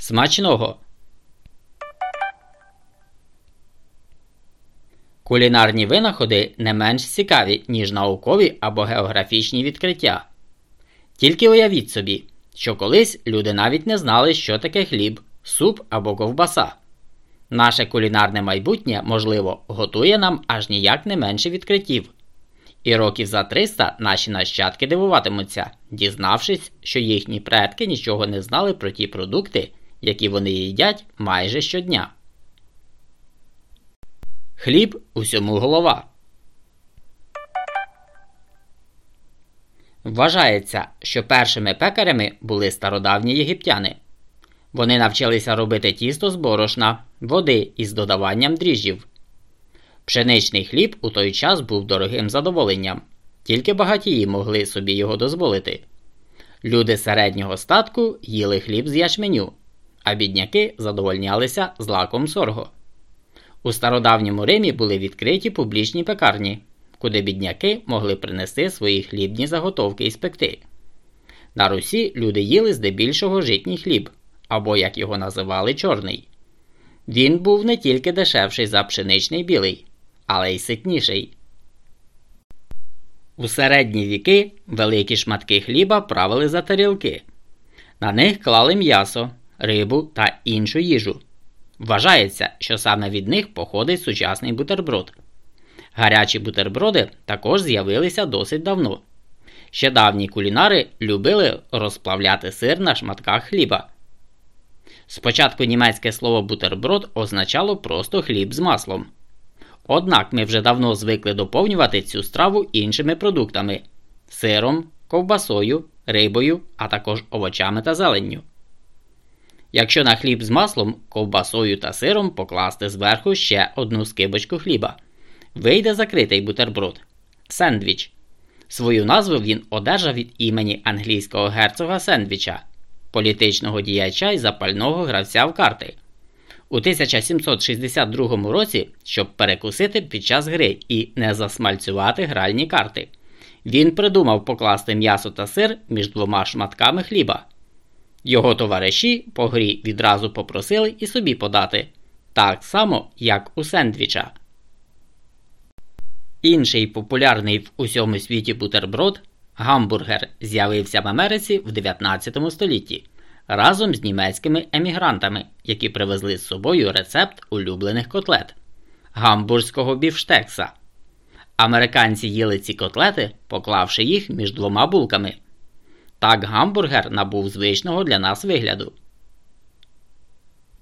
Смачного! Кулінарні винаходи не менш цікаві, ніж наукові або географічні відкриття. Тільки уявіть собі, що колись люди навіть не знали, що таке хліб, суп або ковбаса. Наше кулінарне майбутнє, можливо, готує нам аж ніяк не менше відкриттів. І років за 300 наші нащадки дивуватимуться, дізнавшись, що їхні предки нічого не знали про ті продукти, які вони їдять майже щодня. Хліб усьому голова. Вважається, що першими пекарями були стародавні єгиптяни. Вони навчилися робити тісто з борошна, води із додаванням дріжджів. Пшеничний хліб у той час був дорогим задоволенням, тільки багатії могли собі його дозволити. Люди середнього статку їли хліб з ячменю, а бідняки задовольнялися злаком сорго. У стародавньому Римі були відкриті публічні пекарні, куди бідняки могли принести свої хлібні заготовки і спекти. На Русі люди їли здебільшого житній хліб, або, як його називали, чорний. Він був не тільки дешевший за пшеничний білий, але й ситніший. У середні віки великі шматки хліба правили за тарілки. На них клали м'ясо, рибу та іншу їжу. Вважається, що саме від них походить сучасний бутерброд. Гарячі бутерброди також з'явилися досить давно. Ще давні кулінари любили розплавляти сир на шматках хліба. Спочатку німецьке слово бутерброд означало просто хліб з маслом. Однак ми вже давно звикли доповнювати цю страву іншими продуктами сиром, ковбасою, рибою, а також овочами та зеленню. Якщо на хліб з маслом, ковбасою та сиром покласти зверху ще одну скибочку хліба, вийде закритий бутерброд сендвіч. Свою назву він одержав від імені англійського герцога Сендвіча, політичного діяча і запального гравця в карти. У 1762 році, щоб перекусити під час гри і не засмальцювати гральні карти, він придумав покласти м'ясо та сир між двома шматками хліба. Його товариші по грі відразу попросили і собі подати, так само, як у сендвіча. Інший популярний в усьому світі бутерброд гамбургер з'явився в Америці в 19 столітті разом з німецькими емігрантами, які привезли з собою рецепт улюблених котлет гамбурзького бівштекса. Американці їли ці котлети, поклавши їх між двома булками. Так гамбургер набув звичного для нас вигляду.